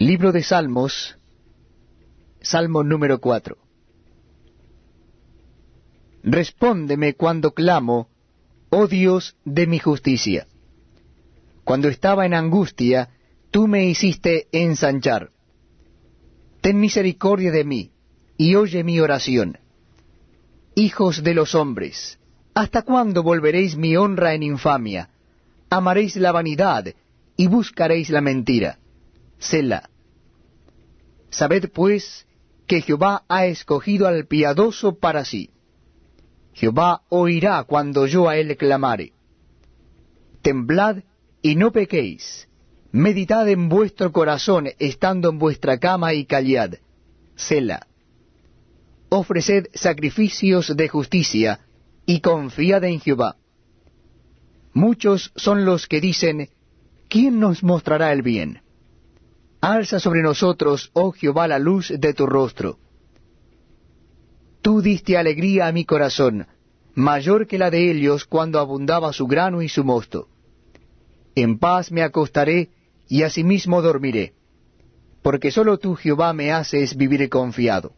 Libro de Salmos, Salmo número 4. Respóndeme cuando clamo, oh Dios de mi justicia. Cuando estaba en angustia, tú me hiciste ensanchar. Ten misericordia de mí, y oye mi oración. Hijos de los hombres, ¿hasta cuándo volveréis mi honra en infamia? Amaréis la vanidad, y buscaréis la mentira. Selah. Sabed pues que Jehová ha escogido al piadoso para sí. Jehová oirá cuando yo a él clamare. Temblad y no pequéis. Meditad en vuestro corazón estando en vuestra cama y callad. Sela. Ofreced sacrificios de justicia y confiad en Jehová. Muchos son los que dicen, ¿quién nos mostrará el bien? Alza sobre nosotros, oh Jehová, la luz de tu rostro. Tú diste alegría a mi corazón, mayor que la de ellos cuando abundaba su grano y su mosto. En paz me acostaré y asimismo dormiré, porque sólo tú, Jehová, me haces vivir confiado.